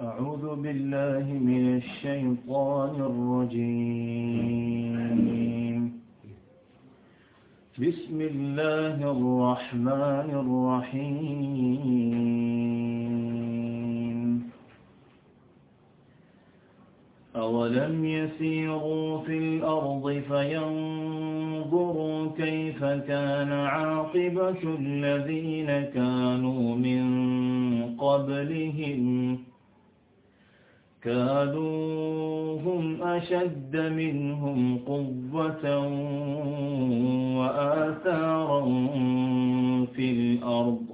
أعوذ بالله من الشيطان الرجيم. بسم الله الرحمن الرحيم. أولم يسيروا في الأرض فينظروا كيف كان عاقبة الذين كانوا من قبلهم كانوا هم أشد منهم قوة وآثارا في الأرض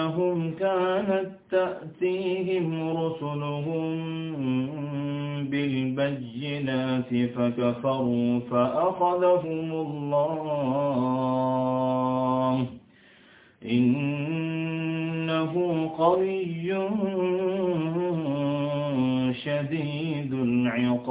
بأنهم كانت تأتيهم رسلهم بالبينات فكفروا فأخذهم الله إنه قوي شديد العقاب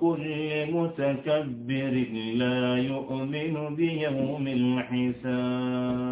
كل متكبر لا يؤمن بيوم الحساب.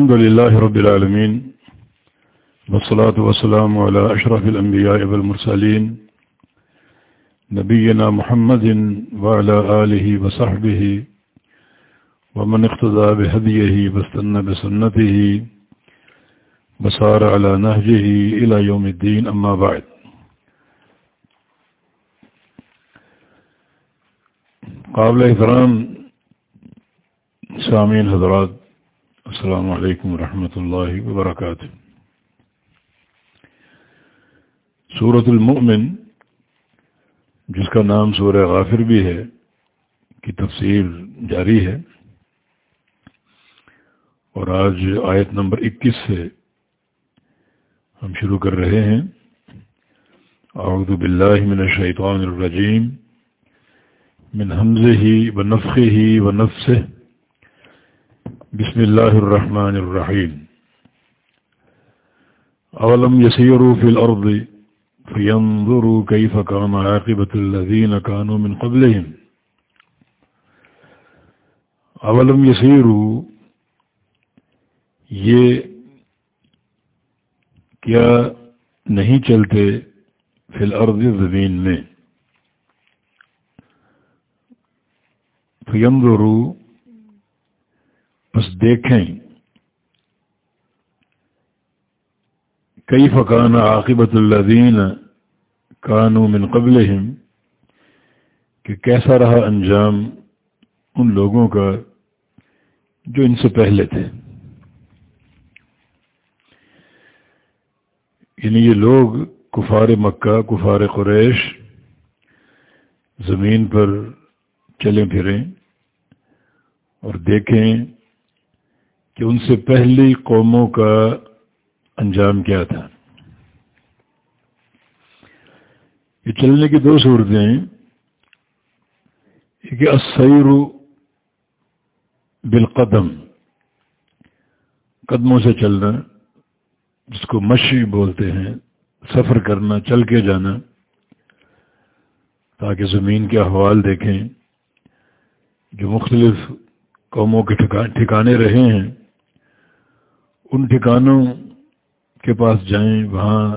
الحمد لله رب العالمين والصلاة والسلام على أشرف الأنبياء والمرسلين نبينا محمد وعلى آله وصحبه ومن اقتدى بهديه واستنى بسنته وسار على نهجه إلى يوم الدين، أما بعد. قابل احترام سامعین حضرات السلام علیکم ورحمۃ اللہ وبرکاتہ۔ سورت المؤمن، جس کا نام سورہ غافر بھی ہے، کی تفسیر جاری ہے۔ اور آج آیت نمبر اکیس سے ہم شروع کر رہے ہیں۔ اعوذ باللہ من الشیطان الرجیم، من حمزه ونفخه ونفسه بسم الله الرحمن الرحيم. أولم يسيروا في الأرض فينظروا كيف كان عاقبة الذين كانوا من قبلهم. أولم يسيروا یہ کیا نہیں چلتے فی الارض زمین میں؟ فینظرو بس دیکھیں۔ کئی فقان عاقبت الذین کانو من قبلہم کہ کیسا رہا انجام ان لوگوں کا جو ان سے پہلے تھے۔ یعنی یہ لوگ کفار مکہ، کفار قریش زمین پر چلیں پھریں اور دیکھیں کہ ان سے پہلی قوموں کا انجام کیا تھا۔ یہ چلنے کی دو صورتیں کہ اسیر بالقدم، قدموں سے چلنا، جس کو مشی بولتے ہیں، سفر کرنا، چل کے جانا، تاکہ زمین کے احوال دیکھیں۔ جو مختلف قوموں کے ٹھکانے رہے ہیں ان ٹھکانوں کے پاس جائیں، وہاں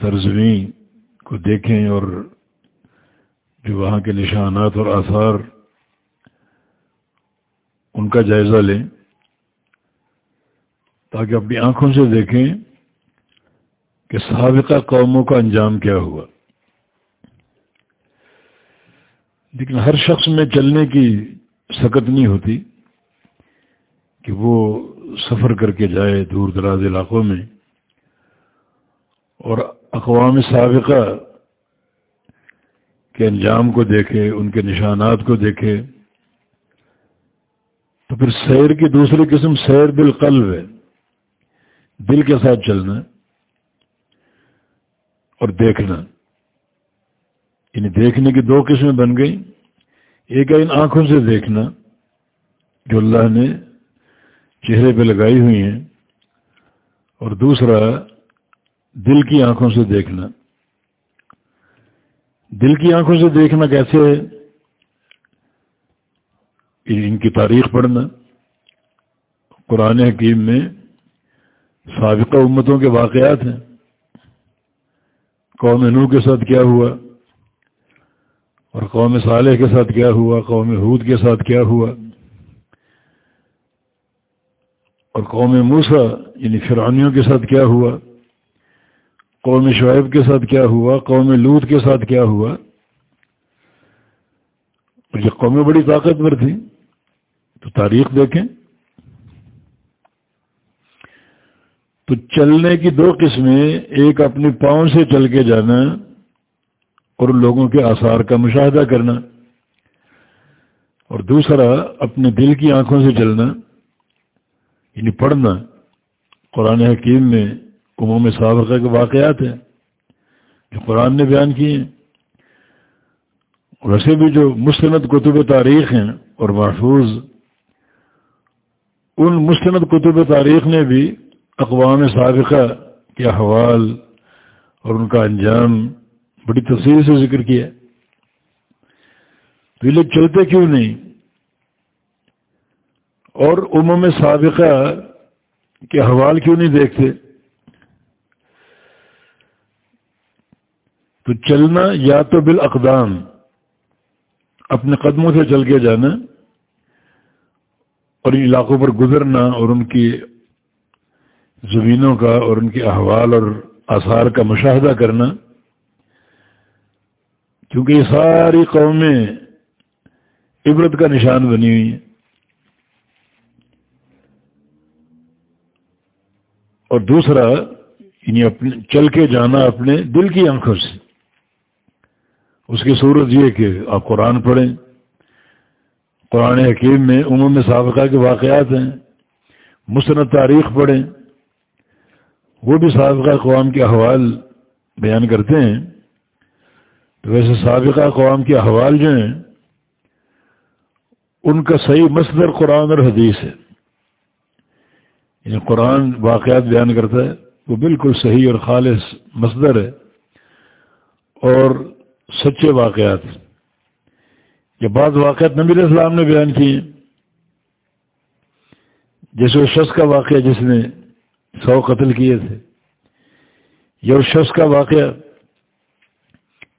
سرزمین کو دیکھیں اور جو وہاں کے نشانات اور آثار ان کا جائزہ لیں تاکہ اپنی آنکھوں سے دیکھیں کہ سابقہ قوموں کا انجام کیا ہوا۔ لیکن ہر شخص میں چلنے کی سکت نہیں ہوتی۔ کہ وہ سفر کر کے جائے دور دراز علاقوں میں۔ اور اقوام سابقہ کے انجام کو دیکھے، ان کے نشانات کو دیکھے۔ تو پھر سیر کی دوسری قسم سیر بالقلب ہے۔ دل کے ساتھ چلنا اور دیکھنا۔ یعنی دیکھنے کی دو قسمیں بن گئی ایک ہے ان آنکھوں سے دیکھنا، جو اللہ نے چہرے پہ لگائی ہوئی ہیں اور دوسرا، دل کی آنکھوں سے دیکھنا۔ دل کی آنکھوں سے دیکھنا کیسے؟ ہے ان کی تاریخ پڑھنا۔ قرآن حکیم میں سابقہ امتوں کے واقعات ہیں۔ قوم نو کے ساتھ کیا ہوا؟ اور قوم صالح کے ساتھ کیا ہوا؟ قوم حود کے ساتھ کیا ہوا؟ اور قوم موسا یعنی فرعونیوں کے ساتھ کیا ہوا؟ قوم شعیب کے ساتھ کیا ہوا؟ قوم لوت کے ساتھ کیا ہوا؟ اور یہ قومیں بڑی طاقتور تھیں۔ تو تاریخ دیکھیں۔ تو چلنے کی دو قسمیں، ایک اپنے پاؤں سے چل کے جانا اور لوگوں کے آثار کا مشاہدہ کرنا اور دوسرا، اپنے دل کی آنکھوں سے چلنا۔ یعنی پڑھنا، قرآن حکیم میں عموم سابقہ کے واقعات ہیں جو قرآن نے بیان کیے ہیں۔ ویسے بھی جو مستند کتب تاریخ ہیں اور محفوظ، ان مستند کتب تاریخ نے بھی اقوام سابقہ کے احوال اور ان کا انجام بڑی تفصیل سے ذکر کیا۔ تو یہ لوگ چلتے کیوں نہیں؟ اور عموم سابقہ کے احوال کیوں نہیں دیکھتے؟ تو چلنا یا تو بالاقدام، اپنے قدموں سے چل کے جانا اور ان علاقوں پر گزرنا اور ان کی زمینوں کا اور ان کے احوال اور آثار کا مشاہدہ کرنا۔ کیونکہ یہ ساری قومیں عبرت کا نشان بنی ہوئی ہیں۔ اور دوسرا یعنی اپنے چل کے جانا اپنے دل کی آنکھوں سے۔ اس کی صورت یہ کہ آپ قرآن پڑھیں۔ قرآن حکیم میں عموم سابقہ کے واقعات ہیں۔ مسند تاریخ پڑھیں۔ وہ بھی سابقہ قوام کے احوال بیان کرتے ہیں۔ تو ویسے سابقہ قوام کے احوال جو ہیں، ان کا صحیح مصدر قرآن اور حدیث ہے۔ یعنی قرآن واقعات بیان کرتا ہے، وہ بالکل صحیح اور خالص مصدر ہے اور سچے واقعات۔ یہ بعض واقعات نبی اسلام نے بیان کیے۔ جیسے وہ شخص کا واقعہ جس نے سو قتل کیے تھے، یا اس شخص کا واقعہ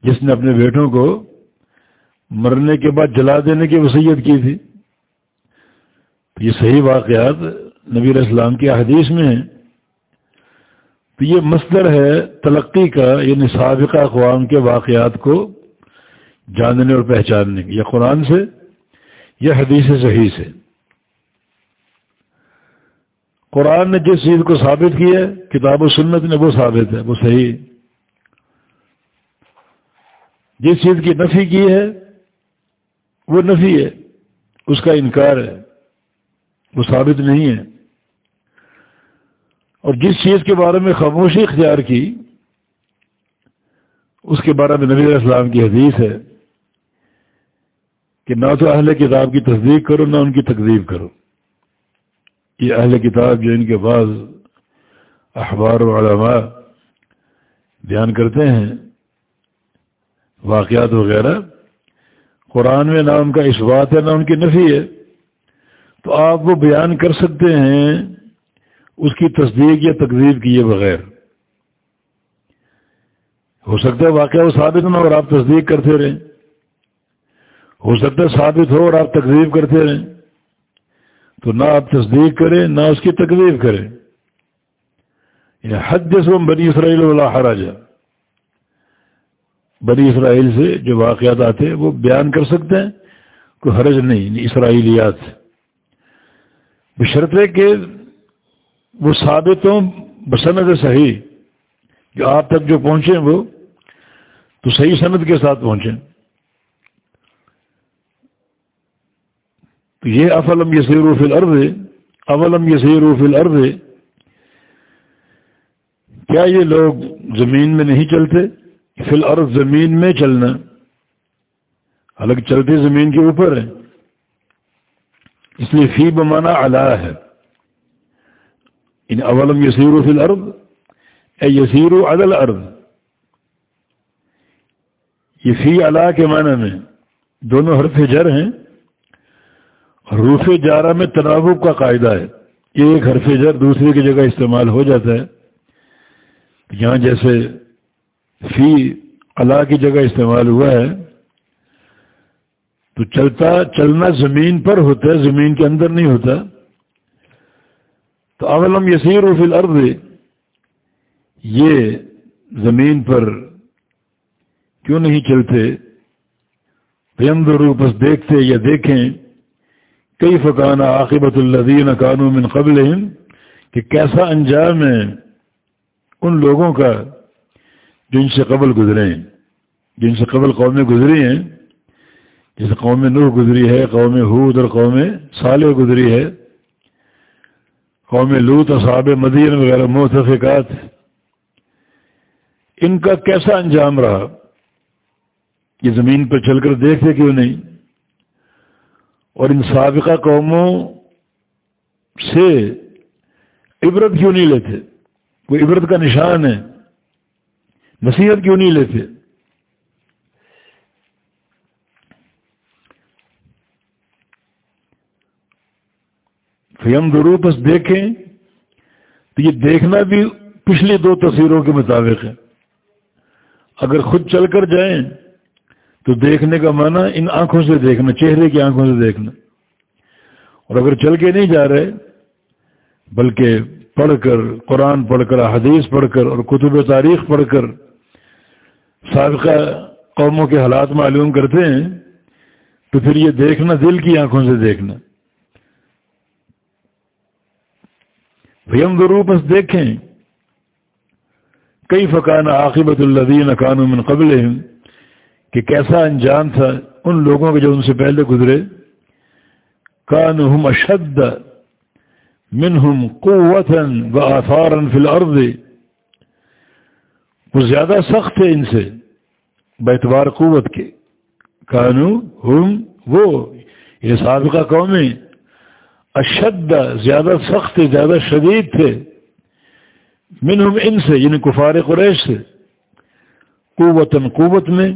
جس نے اپنے بیٹوں کو مرنے کے بعد جلا دینے کی وصیت کی تھی۔ یہ صحیح واقعات نبی اسلام کی حدیث میں ہیں تو یہ مصدر ہے تلقی کا یعنی سابقہ اقوام کے واقعات کو جاننے اور پہچاننے کی۔ یا قرآن سے یا حدیث صحیح سے۔ قرآن نے جس چیز کو ثابت کیا ہے، کتاب و سنت نے وہ ثابت ہے، وہ صحیح۔ جس چیز کی نفی کی ہے، وہ نفی ہے، اس کا انکار ہے، وہ ثابت نہیں ہے۔ اور جس چیز کے بارے میں خاموشی اختیار کی، اس کے بارے میں نبی علیہ السلام کی حدیث ہے کہ نہ تو اہل کتاب کی تصدیق کرو، نہ ان کی تقدیب کرو۔ یہ اہل کتاب جو ان کے بعض اخبار و علماء بیان کرتے ہیں، واقعات وغیرہ، قرآن میں نہ ان کا اس بات ہے، نہ ان کی نفی ہے۔ تو آپ وہ بیان کر سکتے ہیں اس کی تصدیق یا تقدیب کیے بغیر۔ ہو سکتا ہے واقعہ وہ ثابت نہ اور آپ تصدیق کرتے رہیں۔ ہو سکتا ہے ثابت ہو اور آپ تقدیب کرتے رہیں۔ تو نہ آپ تصدیق کریں، نہ اس کی تقدیب کریں۔ یعنی حد جسم بنی اسرائیل اللہ حراجہ بنی اسرائیل سے جو واقعات آتے ہیں وہ بیان کر سکتے ہیں، کوئی حرج نہیں یعنی اسرائیلیات۔ بشرط ہے کہ وہ ثابت ہوں بسند صحیح جو آپ تک جو پہنچے وہ تو صحیح صنعت کے ساتھ پہنچیں تو یہ افلم یسیر فی الارض، اولم یسیر فی الارض۔ کیا یہ لوگ زمین میں نہیں چلتے؟ فی الارض زمین میں چلنا۔ حالانکہ چلتے زمین کے اوپر ہے۔ اس لیے فی بمانا الا ہے۔ ان اولم یسیر فی الارض اے یسیر عدل ارض یہ فی علا کے معنی میں دونوں حرف جر ہیں روف جارہ میں تناوب کا قاعدہ ہے۔ ایک حرف جر دوسرے کی جگہ استعمال ہو جاتا ہے۔ یہاں جیسے فی اللہ کی جگہ استعمال ہوا ہے، تو چلتا، چلنا زمین پر ہوتا ہے، زمین کے اندر نہیں ہوتا۔ تو اولم یسیر و فی الارض یہ زمین پر کیوں نہیں چلتے؟ بس دیکھتے یا دیکھیں کئی فقانہ عاقبت الدین قانون من قبل کہ کیسا انجام ہے ان لوگوں کا جو ان سے قبل گزرے ہیں جن سے قبل قومیں گزری ہیں، جیسے قوم نوح گزری ہے، قوم حود اور قوم صالح گزری ہے قوم لوت اصحاب مدین وغیرہ متفقات، ان کا کیسا انجام رہا؟ یہ زمین پر چل کر دیکھتے کیوں نہیں؟ اور ان سابقہ قوموں سے عبرت کیوں نہیں لیتے؟ وہ عبرت کا نشان ہے، نصیحت کیوں نہیں لیتے؟ فیم درو بس دیکھیں تو یہ دیکھنا بھی پچھلی دو تصویروں کے مطابق ہے۔ اگر خود چل کر جائیں تو دیکھنے کا معنی ان آنکھوں سے دیکھنا، چہرے کی آنکھوں سے دیکھنا۔ اور اگر چل کے نہیں جا رہے، بلکہ پڑھ کر، قرآن پڑھ کر حدیث پڑھ کر اور کتب تاریخ پڑھ کر سابقہ قوموں کے حالات معلوم کرتے ہیں، تو پھر یہ دیکھنا دل کی آنکھوں سے دیکھنا۔ بھیم ضرور بس دیکھیں کئی فقان عاقبت الدین من قبل کہ کیسا انجام تھا ان لوگوں کے جو ان سے پہلے گزرے؟ کان ہم اشد منہم قوتن و آثارن فی الارض۔ وہ زیادہ سخت تھے ان سے بیتبار قوت کے۔ کانو ہم وہ، یہ سابقہ قومیں۔ اشد، زیادہ سخت، زیادہ شدید تھے۔ منہم ان سے یعنی کفار قریش سے۔ قوتاً قوت میں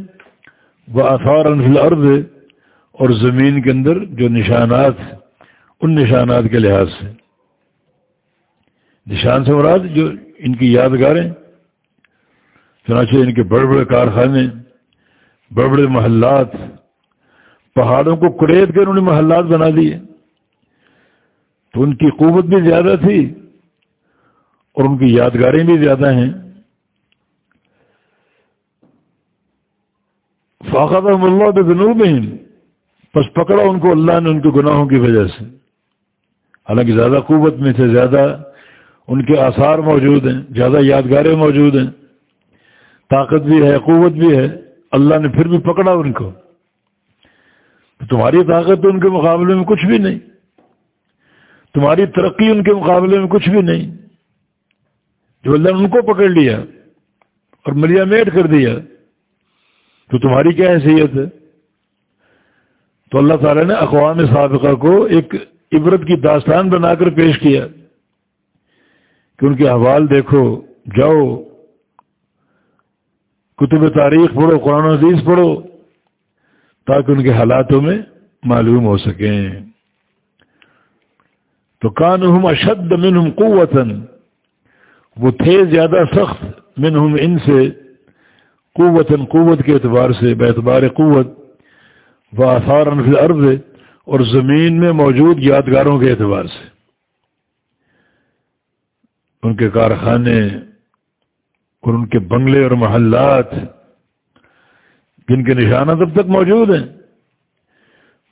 وہ آثار الارض اور زمین کے اندر جو نشانات، ان نشانات کے لحاظ سے۔ نشان سے مراد جو ان کی یادگاریں، چنانچہ ان کے بڑے بڑے کارخانے، بڑے بڑے محلات، پہاڑوں کو کریت کے انہوں نے محلات بنا دیے۔ تو ان کی قوت بھی زیادہ تھی اور ان کی یادگاریں بھی زیادہ ہیں۔ فاقت اللہ بنوب میں بس پکڑا ان کو اللہ نے ان کے گناہوں کی وجہ سے۔ حالانکہ زیادہ قوت میں سے زیادہ ان کے آثار موجود ہیں، زیادہ یادگاریں موجود ہیں۔ طاقت بھی ہے، قوت بھی ہے۔ اللہ نے پھر بھی پکڑا ان کو۔ تمہاری طاقت تو ان کے مقابلے میں کچھ بھی نہیں۔ تمہاری ترقی ان کے مقابلے میں کچھ بھی نہیں۔ جو اللہ نے ان کو پکڑ لیا اور ملیا میٹ کر دیا، تو تمہاری کیا حیثیت ہے؟ تو اللہ تعالیٰ نے اقوام سابقہ کو ایک عبرت کی داستان بنا کر پیش کیا کہ ان کے حوال دیکھو، جاؤ، کتب تاریخ پڑھو، قرآن عزیز پڑھو، تاکہ ان کے حالاتوں میں معلوم ہو سکیں۔ تو کان ہم اشد منہم قوتن وہ تھے زیادہ سخت منہم ان سے قوتن قوت کے اعتبار سے اعتبار قوت و آثار فی عرض اور زمین میں موجود یادگاروں کے اعتبار سے۔ ان کے کارخانے، اور ان کے بنگلے اور محلات، جن کے نشانات اب تک موجود ہیں۔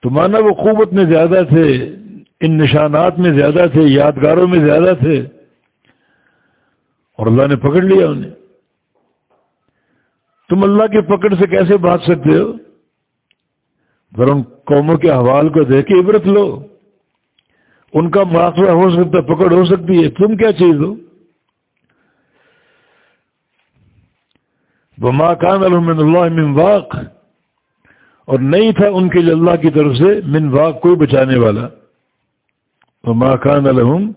تو مانا وہ قوت میں زیادہ تھے ان نشانات میں زیادہ تھے، یادگاروں میں زیادہ تھے۔ اور اللہ نے پکڑ لیا انہیں۔ تم اللہ کی پکڑ سے کیسے بات سکتے ہو؟ ذرا ان قوموں کے حوال کو دیکھ کے عبرت لو۔ ان کا مواقع ہو سکتا، پکڑ ہو سکتی ہے۔ تم کیا چیز ہو؟ وہ ماں کان الحمد اللہ من واق۔ اور نہیں تھا ان کے لیے اللہ کی طرف سے من واق کوئی بچانے والا۔ وہ ماں کان الحم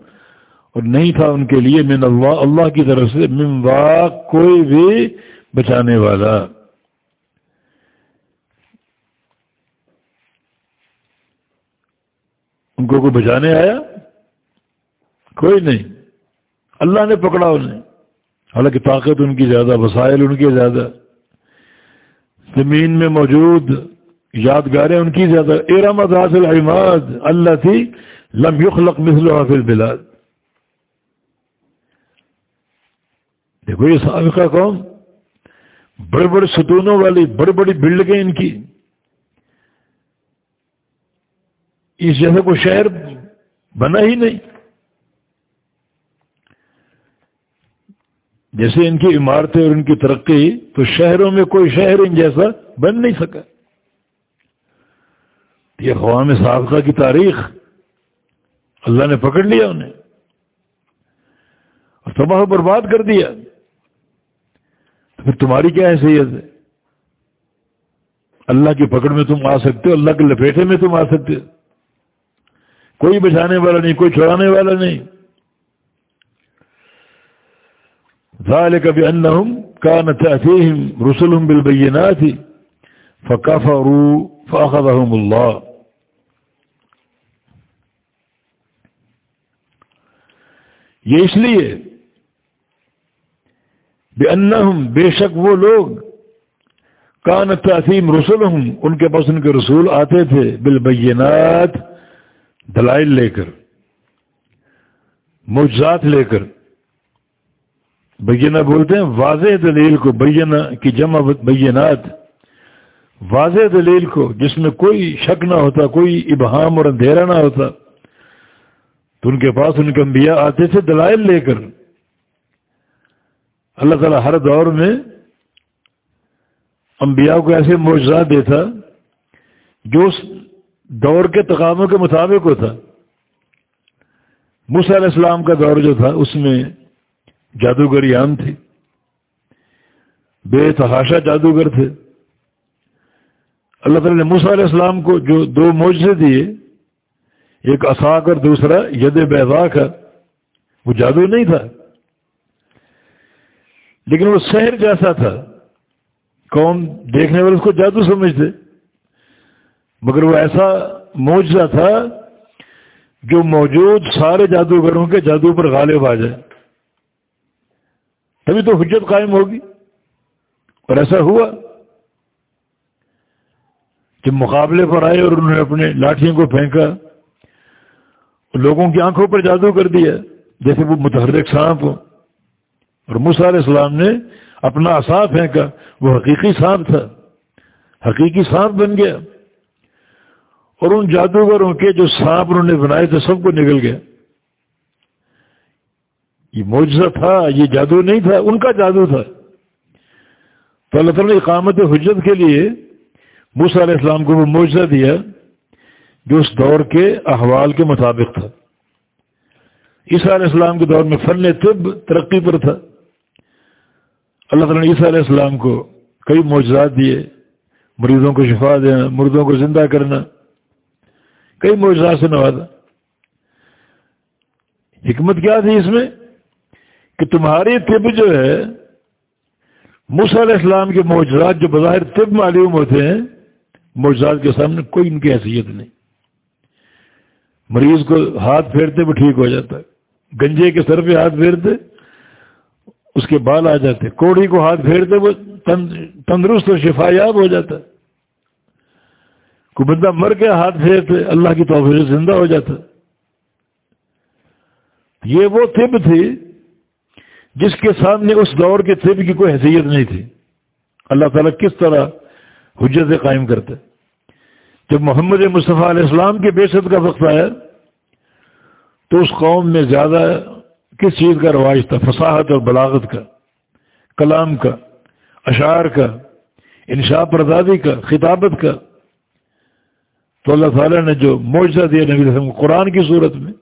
اور نہیں تھا ان کے لیے من اللہ اللہ کی طرف سے من واق کوئی بھی بچانے والا۔ ان کو کوئی بچانے آیا؟ کوئی نہیں۔ اللہ نے پکڑا انہیں۔ حالانکہ طاقت ان کی زیادہ، وسائل ان کی زیادہ۔ زمین میں موجود یادگاریں ان کی زیادہ۔ ارم حاصل العماد اللہ تھی لم یخلق مثل حافظ بلاد دیکھو یہ سابقہ قوم بڑے بڑے ستونوں والی بڑی بڑی بلڈنگیں ان کی۔ اس جیسے کوئی شہر بنا ہی نہیں۔ جیسے ان کی عمارتیں اور ان کی ترقی، تو شہروں میں کوئی شہر ان جیسا بن نہیں سکا۔ یہ قوام سابقہ کی تاریخ۔ اللہ نے پکڑ لیا انہیں اور تباہ برباد کر دیا تو پھر تمہاری کیا حیثیت ہے؟ اللہ کی پکڑ میں تم آ سکتے ہو، اللہ کے لپیٹے میں تم آ سکتے ہو۔ کوئی بچانے والا نہیں، کوئی چھڑانے والا نہیں۔ ذلك بأنهم كانت تأتيهم رسلهم بالبينات فكفروا فأخذهم الله یہ اس لیے بے انہم بے شک وہ لوگ کان تاثیم رسول ان کے پاس ان کے رسول آتے تھے بالبینات، دلائل لے کر، معجزات لے کر۔ بینہ بولتے ہیں واضح دلیل کو بینہ کی جمع بینات واضح دلیل کو، جس میں کوئی شک نہ ہوتا، کوئی ابہام اور اندھیرا نہ ہوتا۔ تو ان کے پاس ان کے انبیاء آتے تھے، دلائل لے کر۔ اللہ تعالیٰ ہر دور میں انبیاء کو ایسے معجزات دیتا جو اس دور کے تقاموں کے مطابق ہوتا۔ علیہ السلام کا دور جو تھا، اس میں جادوگری عام تھی بے تحاشا جادوگر تھے۔ اللہ تعالی نے موسیٰ علیہ السلام کو جو دو موجے دیے ایک اصاق اور دوسرا ید بیضا کا وہ جادو نہیں تھا۔ لیکن وہ شہر جیسا تھا۔ قوم دیکھنے والے اس کو جادو سمجھتے۔ مگر وہ ایسا موجہ تھا جو موجود سارے جادوگروں کے جادو پر غالب آ جائے۔ تبھی تو حجت قائم ہوگی۔ اور ایسا ہوا۔ جب مقابلے پر آئے اور انہوں نے اپنے لاٹھیوں کو پھینکا۔ لوگوں کی آنکھوں پر جادو کر دیا جیسے وہ متحرک سانپ ہو اور علیہ السلام نے اپنا اصاف پھینکا۔ وہ حقیقی سانپ تھا۔ حقیقی سانپ بن گیا۔ اور ان جادوگروں کے جو سانپ انہوں نے بنائے تھے، سب کو نکل گیا۔ یہ معجزہ تھا، یہ جادو نہیں تھا، ان کا جادو تھا۔ تو اللہ تعالیٰ نے اقامت حجت کے لیے موسیٰ علیہ السلام کو وہ معجزہ دیا۔ جو اس دور کے احوال کے مطابق تھا۔ عیسیٰ علیہ السلام کے دور میں فن طب ترقی پر تھا۔ اللہ تعالیٰ نے عیسیٰ علیہ السلام کو کئی معجزات دیے، مریضوں کو شفا دینا، مردوں کو زندہ کرنا، کئی معجزات سے نوازا۔ حکمت کیا تھی اس میں؟ کہ تمہاری طب جو ہے، موسیٰ علیہ السلام کے معجزات جو بظاہر طب معلوم ہوتے ہیں، معجزات کے سامنے کوئی ان کی حیثیت نہیں۔ مریض کو ہاتھ پھیرتے وہ ٹھیک ہو جاتا ہے۔ گنجے کے سر پہ ہاتھ پھیرتے، اس کے بال آ جاتے۔ کوڑی کو ہاتھ پھیرتے وہ تندرست اور شفا یاب ہو جاتا۔ کوئی بندہ مر کے ہاتھ پھیرتے، اللہ کی توفیق زندہ ہو جاتا۔ یہ وہ طب تھی جس کے سامنے اس دور کے طب کی کوئی حیثیت نہیں تھی۔ اللہ تعالیٰ کس طرح حجت قائم کرتے جب محمد مصطفیٰ علیہ السلام کے بے کا وقت آیا، تو اس قوم میں زیادہ کس چیز کا رواج تھا؟ فصاحت اور بلاغت کا، کلام کا، اشعار کا، انشاء پردادی کا، خطابت کا۔ تو اللہ تعالیٰ نے جو معجزہ دیا نبی وسلم قرآن کی صورت میں،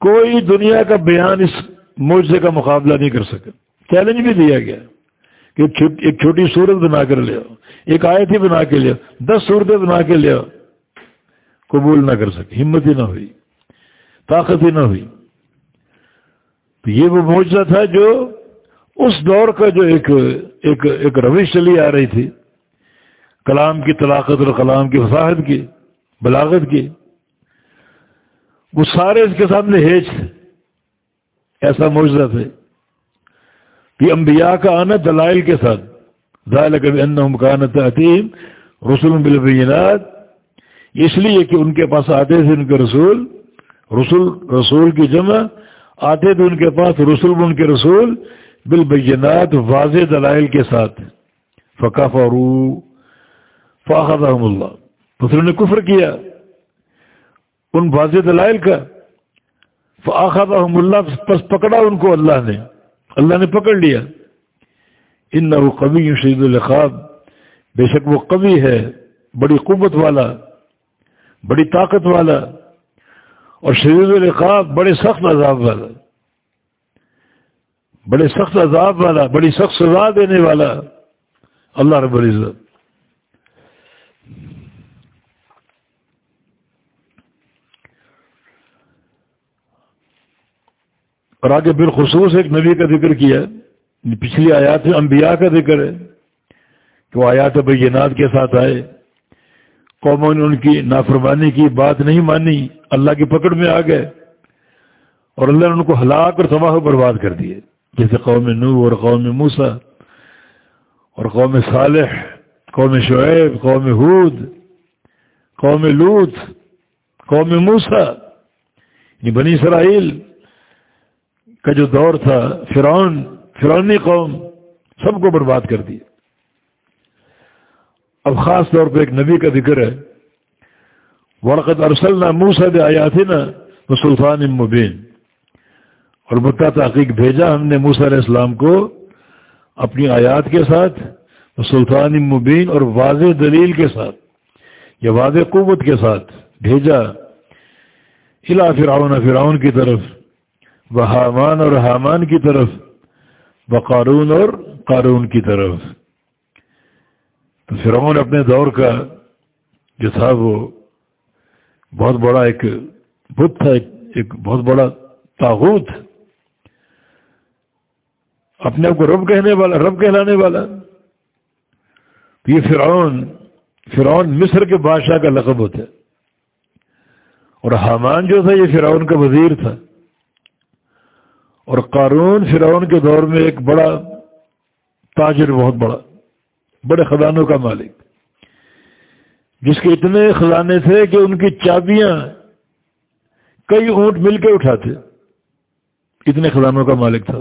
کوئی دنیا کا بیان اس معجزے کا مقابلہ نہیں کر سکا۔ چیلنج بھی دیا گیا کہ ایک چھوٹی صورت بنا کر لیا ایک آیت ہی بنا کے لیا، دس صورتیں بنا کے لیا۔ قبول نہ کر سکے، ہمت ہی نہ ہوئی، طاقت ہی نہ ہوئی۔ تو یہ وہ معجزہ تھا جو اس دور کا جو ایک ایک ایک روش چلی آ رہی تھی۔ کلام کی طلاقت اور کلام کی وساحت کی، بلاغت کی۔ وہ سارے اس کے سامنے ہیج تھے۔ ایسا معجزہ تھے۔ کہ انبیاء کا آنا دلائل کے ساتھ۔ ظاہر رسول بالبینات اس لیے کہ ان کے پاس آتے تھے ان کے رسول رسول رسول کی جمع، آتے تھے ان کے پاس رسول ان کے رسول بالبینات واضح دلائل کے ساتھ۔ فقا فرو فاخذ اللہ رسول نے کفر کیا، ان واضح دلائل کا۔ فاخذ اللہ، پس پکڑا ان کو اللہ نے۔ اللہ نے پکڑ لیا۔ ان نہ وہ شہید الخاب بے شک وہ کبھی ہے، بڑی قوت والا، بڑی طاقت والا، اور شہید الخاب بڑے سخت عذاب والا۔ بڑے سخت عذاب والا، بڑی سخت سزا دینے والا۔ اللہ رب العزت۔ اور آگے بالخصوص ایک نبی کا ذکر کیا۔ پچھلی آیات انبیاء کا ذکر ہے کہ وہ آیات بینات کے ساتھ آئے۔ قوموں نے ان کی نافرمانی کی بات نہیں مانی، اللہ کی پکڑ میں آ گئے اور اللہ نے ان کو ہلاک اور تباہ برباد کر دیے۔ جیسے قوم نو اور قوم موسا اور قوم صالح، قوم شعیب، قوم حود قوم لوت قوم موسا یہ یعنی بنی اسرائیل کا جو دور تھا، فرعون فرونی قوم سب کو برباد کر دیا اب خاص طور پہ ایک نبی کا ذکر ہے۔ ورقت ارسل نہ منہ سے آیا تھی نا تو سلطان مبین اور متا تحقیق بھیجا ہم نے موسیٰ علیہ السلام کو اپنی آیات کے ساتھ سلطان مبین اور واضح دلیل کے ساتھ، یا واضح قوت کے ساتھ بھیجا۔ الا فرعون فرعون کی طرف وہ حامان اور حامان کی طرف۔ وہ اور قارون کی طرف۔ تو فرعون اپنے دور کا جو تھا وہ بہت بڑا ایک بت تھا، ایک بہت بڑا تاغوت اپنے آپ کو رب کہنے والا، رب کہلانے والا۔ تو یہ فرعون فرعون مصر کے بادشاہ کا لقب ہوتا ہے۔ اور حامان جو تھا، یہ فرعون کا وزیر تھا۔ اور قارون فرعون کے دور میں ایک بڑا تاجر بہت بڑا، بڑے خزانوں کا مالک، جس کے اتنے خزانے تھے کہ ان کی چابیاں کئی اونٹ مل کے اٹھاتے، اتنے خزانوں کا مالک تھا۔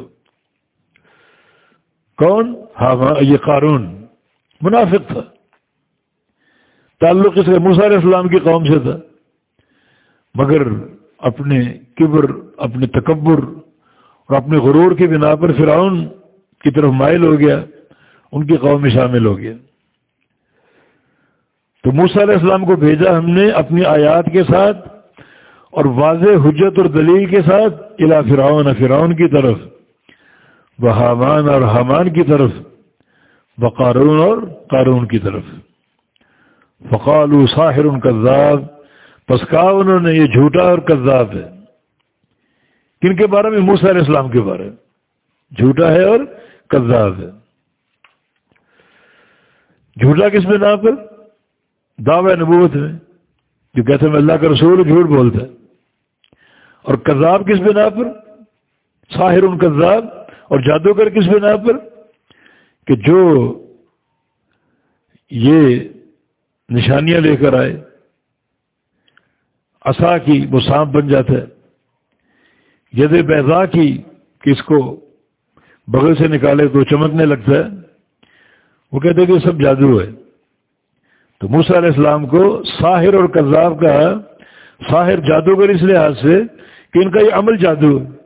کون؟ ہاں یہ قارون، منافق تھا۔ تعلق اس موسیٰ علیہ السلام کی قوم سے تھا، مگر اپنے کبر، اپنے تکبر اور اپنے غرور کی بنا پر فرعون کی طرف مائل ہو گیا، ان کی قوم میں شامل ہو گیا۔ تو موسیٰ علیہ السلام کو بھیجا ہم نے اپنی آیات کے ساتھ اور واضح حجت اور دلیل کے ساتھ الا فرعون فرعون کی طرف وہ حامان اور حامان کی طرف وہ قارون اور قارون کی طرف۔ فقال ساحر کذاب، پس کہا انہوں نے یہ جھوٹا اور کذاب ہے۔ کن کے بارے میں؟ موسیٰ علیہ السلام کے بارے میں۔ جھوٹا ہے اور کذاب ہے۔ جھوٹا کس میں نام پر؟ دعوی نبوت میں۔ جو کہتے ہیں اللہ کا رسول جھوٹ بولتا ہے۔ اور کذاب کس بنا پر؟ ساحر ان کذاب۔ اور جادوگر کس بنا پر؟ کہ جو یہ نشانیاں لے کر آئے اصا کی وہ سانپ بن جاتا ہے۔ ید بیضا کی کہ اس کو بغل سے نکالے تو چمکنے لگتا ہے، وہ کہتے کہ سب جادو ہے۔ تو موسیٰ علیہ السلام کو ساحر اور کذاب کا ساحر جادوگر اس لحاظ سے کہ ان کا یہ عمل جادو ہے۔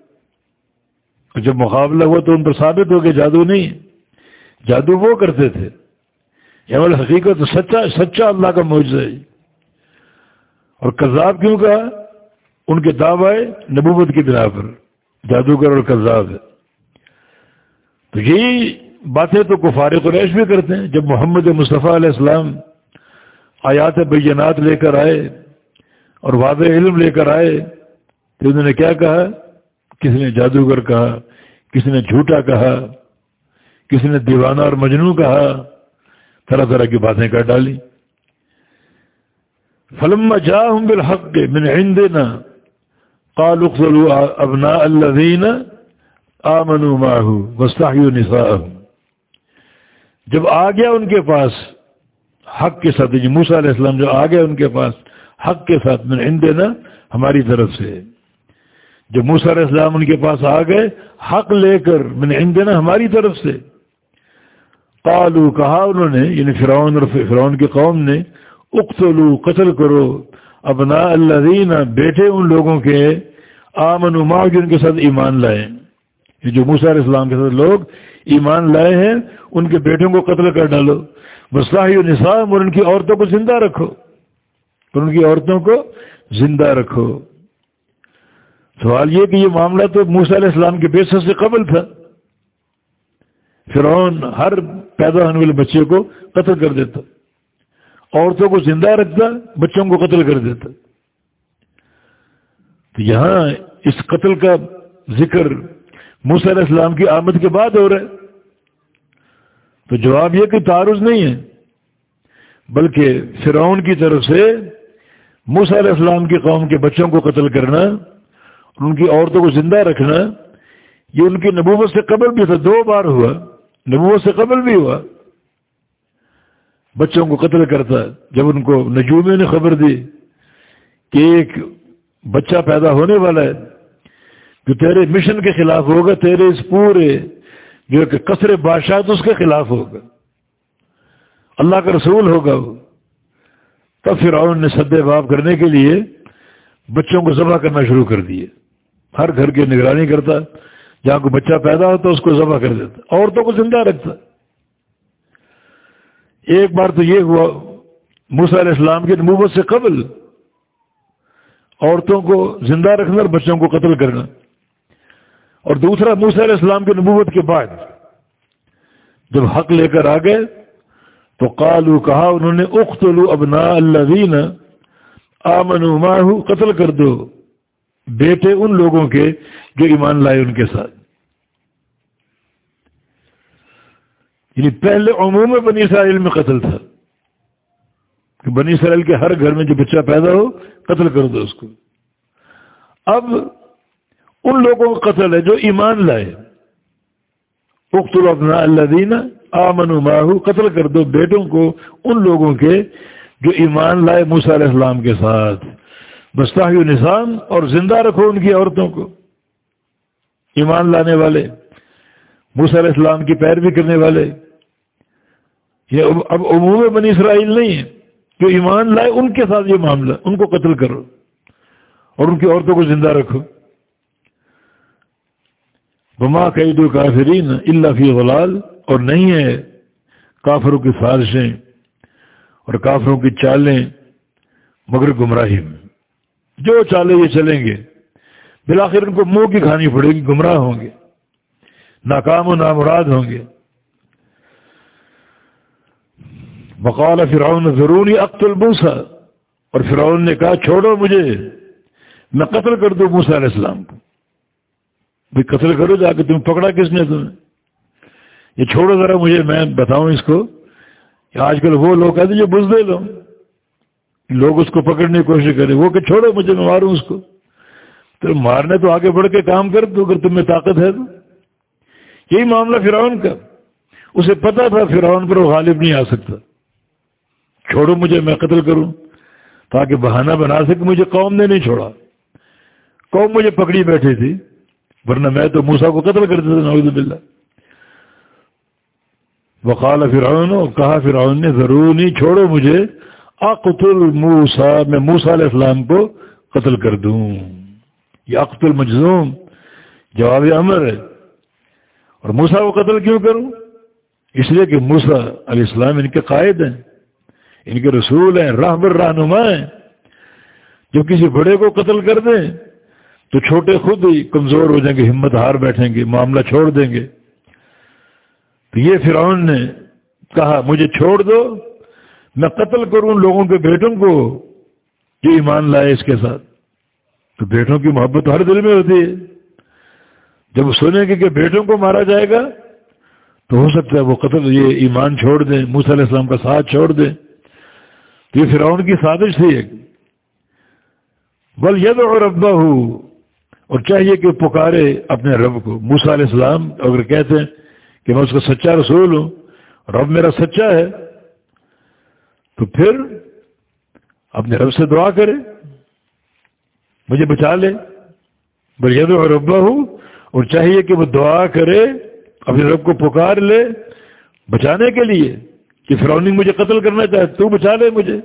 جب مقابلہ ہوا تو ان پر ثابت ہو کہ جادو نہیں جادو وہ کرتے تھے۔ یہ عمل حقیقت سچا سچا اللہ کا معجزہ ہے۔ اور کذاب کیوں کہا ان کے دعوی نبوت کی بنا پر، جادوگر اور کذاب۔ ہے تو یہی باتیں تو کفار قریش بھی کرتے ہیں۔ جب محمد مصطفیٰ علیہ السلام آیات بینات لے کر آئے اور واضح علم لے کر آئے، تو انہوں نے کیا کہا؟ کسی نے جادوگر کہا، کسی نے جھوٹا کہا، کسی نے دیوانہ اور مجنو کہا، طرح طرح کی باتیں کر ڈالی۔ فلم جا ہوں بالحق کے میں نے ہندنا ابنا اللہ آمن ماہو وسطی نسا جب آ گیا ان کے پاس، حق کے ساتھ جی موسا علیہ السلام جو آ گئے ان کے پاس، حق کے ساتھ میں نے دینا ہماری طرف سے۔ جو موسا علیہ السلام ان کے پاس آ گئے، حق لے کر میں نے دینا ہماری طرف سے۔ قالو کہا انہوں نے یعنی فرعون اور فرعون کی قوم نے اقتلو قتل کرو۔ ابنا اللہ بیٹے ان لوگوں کے آمن عما جو ان کے ساتھ ایمان لائے۔ یہ جو موسیٰ علیہ السلام کے ساتھ لوگ ایمان لائے ہیں، ان کے بیٹوں کو قتل کر ڈالو۔ مسلح نصاب اور ان کی عورتوں کو زندہ رکھو۔ اور ان کی عورتوں کو زندہ رکھو۔ سوال یہ کہ یہ معاملہ تو موسیٰ علیہ السلام کے بے سے قبل تھا۔ فرعون ہر پیدا ہونے والے بچے کو قتل کر دیتا۔ عورتوں کو زندہ رکھتا، بچوں کو قتل کر دیتا۔ تو یہاں اس قتل کا ذکر موسیٰ علیہ السلام کی آمد کے بعد ہو رہا ہے۔ تو جواب یہ کہ تعارض نہیں ہے، بلکہ فرعون کی طرف سے موسیٰ علیہ السلام کی قوم کے بچوں کو قتل کرنا، ان کی عورتوں کو زندہ رکھنا، یہ ان کی نبوت سے قبل بھی تھا، دو بار ہوا، نبوت سے قبل بھی ہوا۔ بچوں کو قتل کرتا ہے۔ جب ان کو نجومے نے خبر دی کہ ایک بچہ پیدا ہونے والا ہے، جو تیرے مشن کے خلاف ہوگا، تیرے اس پورے جو کہ کثر بادشاہ تو اس کے خلاف ہوگا۔ اللہ کا رسول ہوگا وہ۔ تب پھر نے سدے باب کرنے کے لیے بچوں کو ذبح کرنا شروع کر دیے۔ ہر گھر کی نگرانی کرتا، جہاں کوئی بچہ پیدا ہوتا، اس کو ذبح کر دیتا۔ عورتوں کو زندہ رکھتا۔ ایک بار تو یہ ہوا، موسیٰ علیہ السلام کی نبوت سے قبل عورتوں کو زندہ رکھنا اور بچوں کو قتل کرنا۔ اور دوسرا، موسیٰ علیہ السلام کی نبوت کے بعد جب حق لے کر آ گئے تو قالو کہا انہوں نے اختلو ابنا اللہ آمن ماہو قتل کر دو بیٹے ان لوگوں کے جو ایمان لائے ان کے ساتھ۔ یعنی پہلے عموم بنی اسرائیل میں قتل تھا کہ بنی اسرائیل کے ہر گھر میں جو بچہ پیدا ہو، قتل کر دو اس کو۔ اب ان لوگوں کا قتل ہے جو ایمان لائے۔ اختر اپنا اللہ دینا آمن ماہو قتل کر دو بیٹوں کو ان لوگوں کے جو ایمان لائے موسا علیہ السلام کے ساتھ۔ بستاحی نظام اور زندہ رکھو ان کی عورتوں کو۔ ایمان لانے والے، موسیٰ علیہ السلام کی پیروی کرنے والے۔ یہ اب عموم بنی اسرائیل نہیں ہے۔ جو ایمان لائے ان کے ساتھ یہ معاملہ، ان کو قتل کرو۔ اور ان کی عورتوں کو زندہ رکھو۔ بما قید الکافرین اللہ فی غلال، اور نہیں ہے کافروں کی سازشیں اور کافروں کی چالیں مگر گمراہی میں۔ جو چالے یہ چلیں گے بلاخر ان کو منہ کی کھانی پڑے گی، گمراہ ہوں گے۔ ناکام و نامراد ہوں گے۔ بقال فرعون ضروری اقت البوسا اور فرعون نے کہا چھوڑو مجھے، میں قتل کر دوں موسا علیہ السلام کو۔ بھی قتل کرو جا کے تم پکڑا کس نے تمہیں؟ یہ چھوڑو ذرا مجھے، میں بتاؤں اس کو کہ آج کل وہ لوگ کہتے جو بز دے لو۔ لوگ اس کو پکڑنے کی کوشش کریں، وہ کہ چھوڑو مجھے، میں ماروں اس کو۔ تو مارنے تو آگے بڑھ کے کام کر دو اگر تم میں طاقت ہے تو۔ یہی معاملہ فرعون کا۔ اسے پتا تھا، فرعون پر وہ غالب نہیں آ سکتا۔ چھوڑو مجھے، میں قتل کروں۔ تاکہ بہانہ بنا سکے، مجھے قوم نے نہیں چھوڑا۔ قوم مجھے پکڑی بیٹھی تھی، ورنہ میں تو موسا کو قتل کرتے تھے نوید بلّہ وقال فرعون کہا فرعون نے، ضرور نہیں چھوڑو مجھے اقت الموسا میں موسا علیہ السلام کو قتل کر دوں۔ یہ اقت المجزوم جواب امر ہے۔ اور موسا کو قتل کیوں کروں؟ اس لیے کہ موسا علیہ السلام ان کے قائد ہیں۔ ان کے رسول ہیں راہبر رہنما ہیں۔ جو کسی بڑے کو قتل کر دیں تو چھوٹے خود ہی کمزور ہو جائیں گے، ہمت ہار بیٹھیں گے، معاملہ چھوڑ دیں گے۔ تو یہ فرعون نے کہا، مجھے چھوڑ دو، میں قتل کروں لوگوں کے بیٹوں کو جو ایمان لائے اس کے ساتھ۔ تو بیٹوں کی محبت ہر دل میں ہوتی ہے۔ جب سنیں گے کہ بیٹوں کو مارا جائے گا، تو ہو سکتا ہے وہ قتل، یہ ایمان چھوڑ دیں، موسی علیہ السلام کا ساتھ چھوڑ دیں۔ تو یہ فرعون کی سازش تھی ایک۔ بل ید اور ابا ہو اور چاہیے کہ پکارے اپنے رب کو۔ موسا علیہ السلام اگر کہتے ہیں کہ میں اس کا سچا رسول ہوں، رب میرا سچا ہے، تو پھر اپنے رب سے دعا کرے، مجھے بچا لے۔ بل ید اور ابا ہوں اور چاہیے کہ وہ دعا کرے، اپنے رب کو پکار لے بچانے کے لیے۔ کہ فرونی مجھے قتل کرنا چاہے، تو بچا لے مجھے۔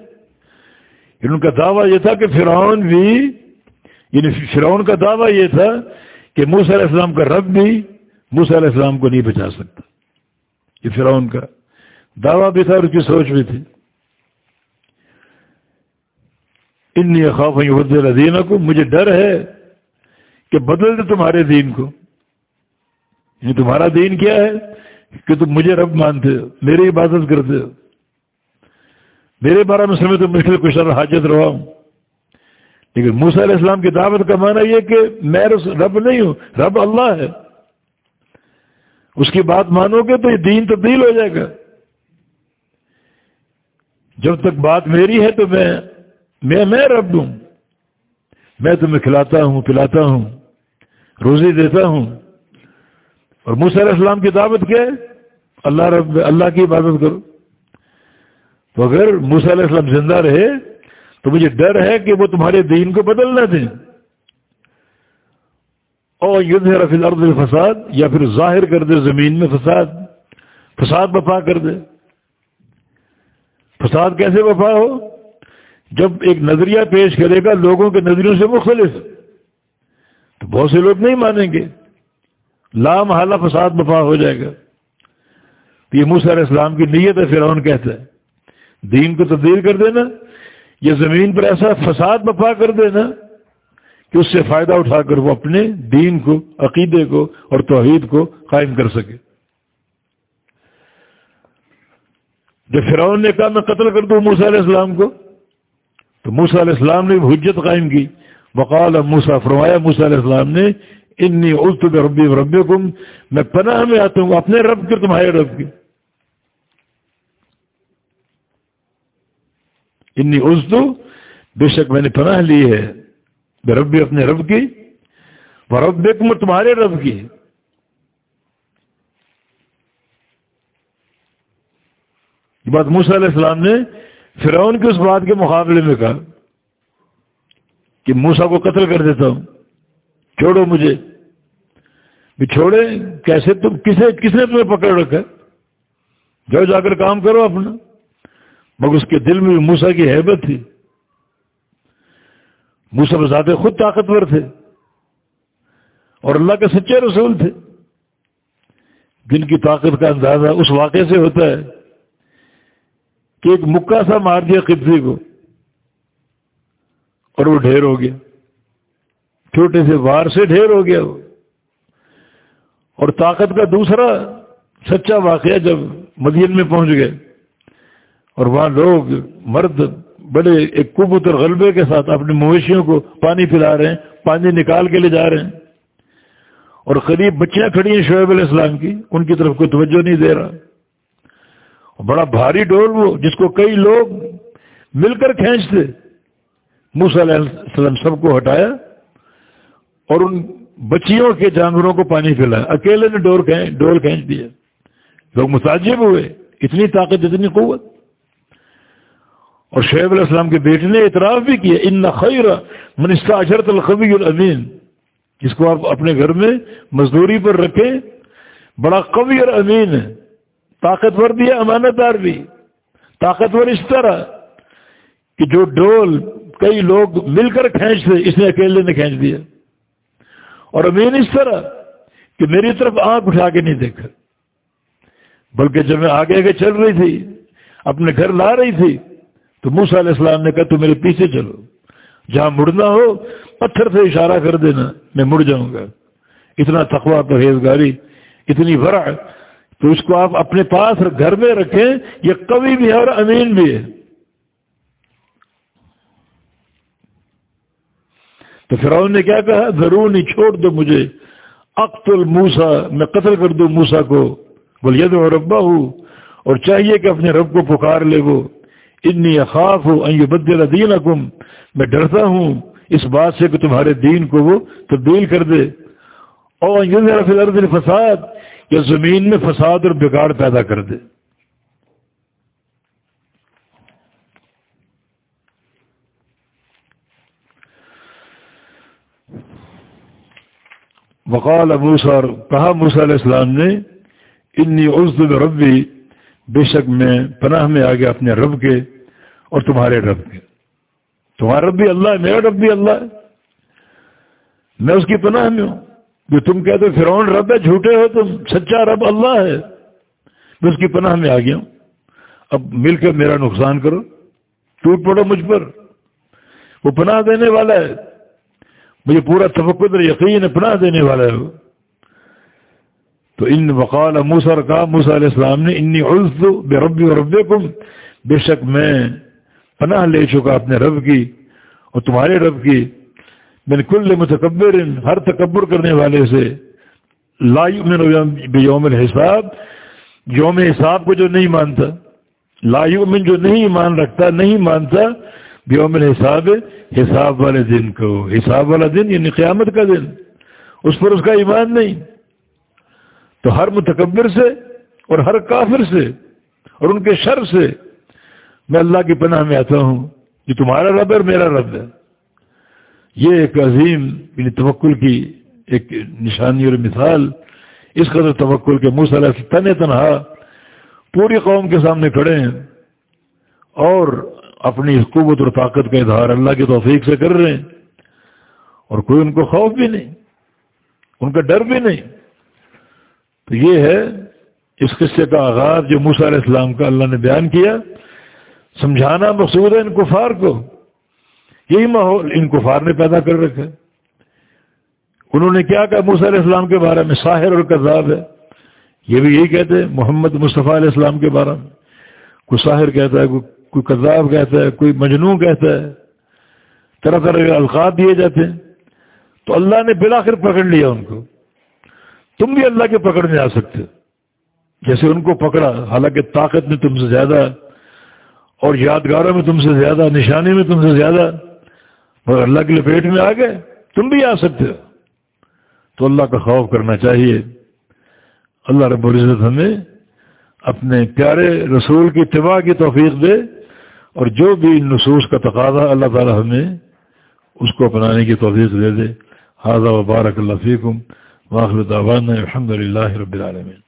یعنی ان کا دعویٰ یہ تھا کہ فرعون بھی یعنی فرعون کا دعویٰ یہ تھا کہ موسیٰ علیہ السلام کا رب بھی موسیٰ علیہ السلام کو نہیں بچا سکتا۔ یہ فرعون کا دعویٰ بھی تھا اور اس کی سوچ بھی تھی۔ انی خوف دین کو مجھے ڈر ہے کہ بدل دے تمہارے دین کو۔ یہ تمہارا دین کیا ہے؟ کہ تم مجھے رب مانتے ہو، میری عبادت کرتے ہو۔ میرے بارے میں سمے تو مشکل کچھ حاجت رہا ہوں۔ لیکن موسیٰ علیہ السلام کی دعوت کا معنی یہ کہ میں رب نہیں ہوں، رب اللہ ہے۔ اس کی بات مانو گے تو یہ دین تبدیل ہو جائے گا۔ جب تک بات میری ہے تو میں میں میں رب ہوں۔ میں تمہیں کھلاتا ہوں، پلاتا ہوں، روزی دیتا ہوں۔ اور موسیٰ علیہ السلام کی دعوت کیا ہے؟ اللہ رب اللہ کی عبادت کرو۔ تو اگر موسیٰ علیہ السلام زندہ رہے، تو مجھے ڈر ہے کہ وہ تمہارے دین کو بدل نہ دیں۔ اور یدھ رفی الارض فساد یا پھر ظاہر کر دے زمین میں فساد۔ فساد بپا کر دے۔ فساد کیسے وفا ہو؟ جب ایک نظریہ پیش کرے گا لوگوں کے نظریوں سے مختلف، تو بہت سے لوگ نہیں مانیں گے۔ لام حالہ فساد بفا ہو جائے گا۔ تو یہ موسیٰ علیہ السلام کی نیت ہے، فرعون کہتا ہے۔ دین کو تبدیل کر دینا، یہ زمین پر ایسا فساد بپا کر دینا کہ اس سے فائدہ اٹھا کر وہ اپنے دین کو، عقیدے کو اور توحید کو قائم کر سکے۔ جب فرعون نے کہا، میں قتل کر دوں موسیٰ علیہ السلام کو، تو موسیٰ علیہ السلام نے حجت قائم کی۔ وقال موسا فرمایا موسیٰ علیہ السلام نے انی عزت ربی رب میں پناہ میں آتا ہوں، اپنے رب کے تمہارے رب کے۔ انی عزت بے شک میں نے پناہ لی ہے رب بھی اپنے رب کی وہ رب تمہارے رب کی۔ یہ بات موسیٰ علیہ السلام نے فرعون کی اس بات کے مقابلے میں کہا کہ موسا کو قتل کر دیتا ہوں، چھوڑو مجھے۔ بھی چھوڑے کیسے تم کسے، کس نے تمہیں پکڑ رکھا؟ جاؤ جا کر کام کرو اپنا۔ مگر اس کے دل میں بھی موسا کی حیبت تھی۔ موسا بذات خود طاقتور تھے۔ اور اللہ کے سچے رسول تھے۔ جن کی طاقت کا اندازہ اس واقعے سے ہوتا ہے کہ ایک مکہ سا مار دیا قبضی کو۔ اور وہ ڈھیر ہو گیا۔ چھوٹے سے وار سے ڈھیر ہو گیا وہ۔ اور طاقت کا دوسرا سچا واقعہ جب مدین میں پہنچ گئے اور وہاں لوگ مرد بڑے ایک قوت اور غلبے کے ساتھ اپنے مویشیوں کو پانی پلا رہے ہیں، پانی نکال کے لے جا رہے ہیں۔ اور قریب بچیاں کھڑی ہیں شعیب علیہ السلام کی، ان کی طرف کوئی توجہ نہیں دے رہا۔ بڑا بھاری ڈول وہ، جس کو کئی لوگ مل کر کھینچتے۔ موسیٰ علیہ السلام سب کو ہٹایا اور ان بچیوں کے جانوروں کو پانی پلایا۔ اکیلے نے ڈور ڈول کھینچ دیا۔ لوگ متاجب ہوئے۔ اتنی طاقت، اتنی قوت۔ اور شعیب علیہ السلام کے بیٹے نے اعتراف بھی کیا، ان خیر منستا اشرت الخبی الامین۔ جس کو آپ اپنے گھر میں مزدوری پر رکھیں، بڑا قوی اور امین ہے۔ طاقتور بھی ہے امانت دار بھی۔ طاقتور اس طرح کہ جو ڈول کئی لوگ مل کر کھینچتے، اس نے اکیلے نے کھینچ دیا۔ اور امین اس طرح کہ میری طرف آنکھ اٹھا کے نہیں دیکھا، بلکہ جب میں آگے آگے چل رہی تھی، اپنے گھر لا رہی تھی، تو موسا علیہ السلام نے کہا، تو میرے پیچھے چلو، جہاں مڑنا ہو، پتھر سے اشارہ کر دینا، میں مڑ جاؤں گا۔ اتنا تقوا پرہیزگاری، اتنی ورع۔ تو اس کو آپ اپنے پاس گھر میں رکھیں، یہ کبھی بھی ہے اور امین بھی ہے۔ تو فرعون نے کیا کہا ضرور نہیں چھوڑ دو مجھے اقت الموسا میں قتل کر دوں موسا کو بول ید اور ربا ہوں اور چاہیے کہ اپنے رب کو پکار لے وہ۔ انی اخاف ہو بدل دین اکم میں ڈرتا ہوں اس بات سے کہ تمہارے دین کو وہ تبدیل کر دے۔ اور فساد یا زمین میں فساد اور بگاڑ پیدا کر دے۔ وقال ابوسا اور کہا موسا علیہ السلام نے، انی عزد ربی بے شک میں پناہ میں آ گیا اپنے رب کے اور تمہارے رب کے۔ تمہارا رب بھی اللہ ہے، میرا رب بھی اللہ ہے۔ میں اس کی پناہ میں ہوں۔ جو تم کہتے ہو فرعون رب ہے، جھوٹے ہو تم سچا رب اللہ ہے۔ میں اس کی پناہ میں آ گیا ہوں۔ اب مل کر میرا نقصان کرو۔ ٹوٹ پڑو مجھ پر۔ وہ پناہ دینے والا ہے۔ مجھے پورا اور یقین پناہ دینے والا ہے وہ۔ تو ان وقال موسر کا موسا علیہ السلام نے، انی عزت بے ربی و رب بے شک میں پناہ لے چکا اپنے رب کی اور تمہارے رب کی۔ میں کل متکبر، ہر تکبر کرنے والے سے۔ لا یؤمن یوم الحساب۔ یوم حساب کو جو نہیں مانتا۔ لا یومن جو نہیں مان رکھتا، نہیں مانتا یوم الحساب۔ حساب والے دن کو۔ حساب والا دن یعنی قیامت کا دن۔ اس پر اس کا ایمان نہیں۔ تو ہر متکبر سے اور ہر کافر سے اور ان کے شر سے میں اللہ کی پناہ میں آتا ہوں۔ یہ تمہارا رب ہے اور میرا رب ہے۔ یہ ایک عظیم یعنی توکل کی ایک نشانی اور مثال۔ اس قدر توکل کے منہ صلاح تن تنہا پوری قوم کے سامنے کھڑے ہیں اور اپنی قوت اور طاقت کا اظہار اللہ کے توفیق سے کر رہے ہیں۔ اور کوئی ان کو خوف بھی نہیں، ان کا ڈر بھی نہیں۔ تو یہ ہے اس قصے کا آغاز جو موسیٰ علیہ السلام کا اللہ نے بیان کیا۔ سمجھانا مقصود ہے ان کفار کو۔ یہی ماحول ان کفار نے پیدا کر رکھا انہوں نے کیا کہا؟ موسیٰ علیہ السلام کے بارے میں ساحر اور کذاب ہے۔ یہ بھی یہی کہتے ہیں، محمد مصطفیٰ علیہ السلام کے بارے میں۔ کوئی ساحر کہتا ہے، کوئی کوئی کذاب کہتا ہے، کوئی مجنو کہتا ہے، طرح طرح کے القاب دیے جاتے ہیں۔ تو اللہ نے بلاخر پکڑ لیا ان کو۔ تم بھی اللہ کے پکڑ میں آ سکتے جیسے ان کو پکڑا، حالانکہ طاقت میں تم سے زیادہ، اور یادگاروں میں تم سے زیادہ نشانی میں تم سے زیادہ، مگر اللہ کے لپیٹ میں آ گئے۔ تم بھی آ سکتے ہو۔ تو اللہ کا خوف کرنا چاہیے۔ اللہ رب العزت ہمیں اپنے پیارے رسول کی اتباع کی توفیق دے۔ اور جو بھی نصوص کا تقاضا اللہ تعالیٰ ہمیں اس کو اپنانے کی توفیق دے دے۔ حاضہ وبارک اللہ فیکم واخر دعوانا الحمد للہ رب العالمین۔